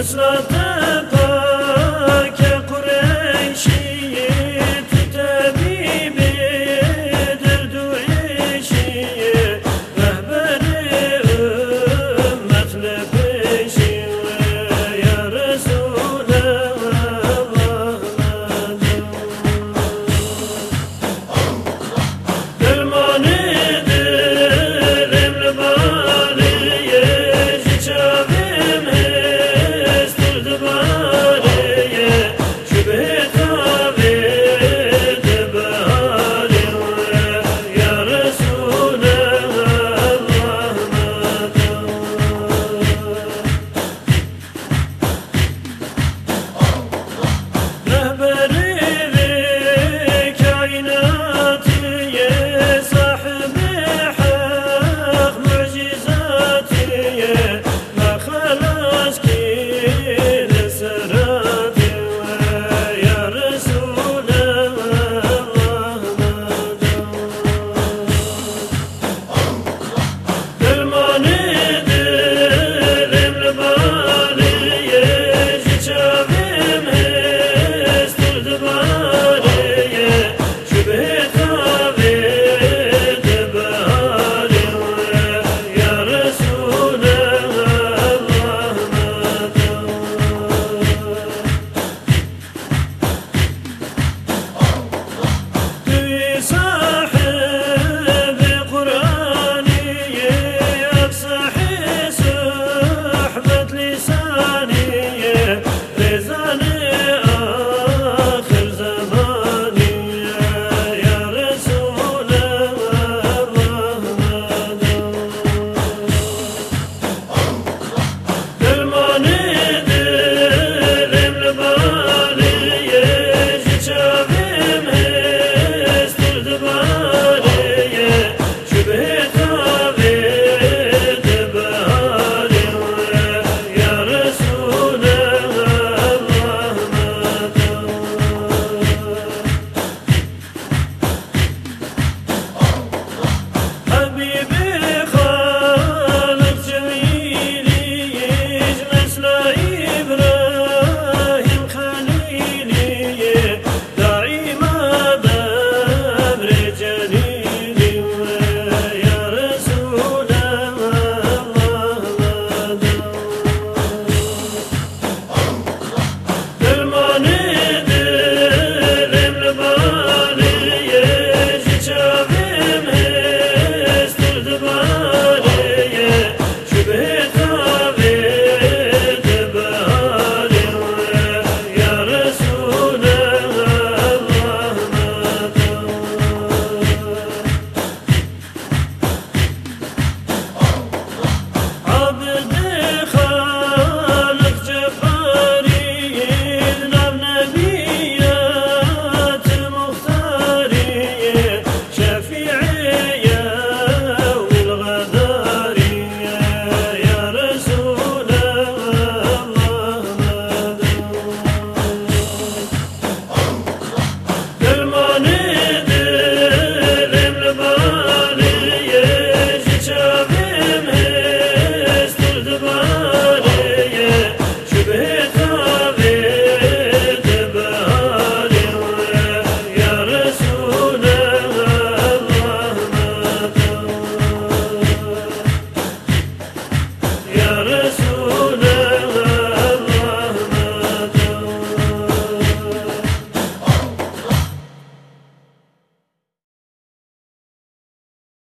Cause the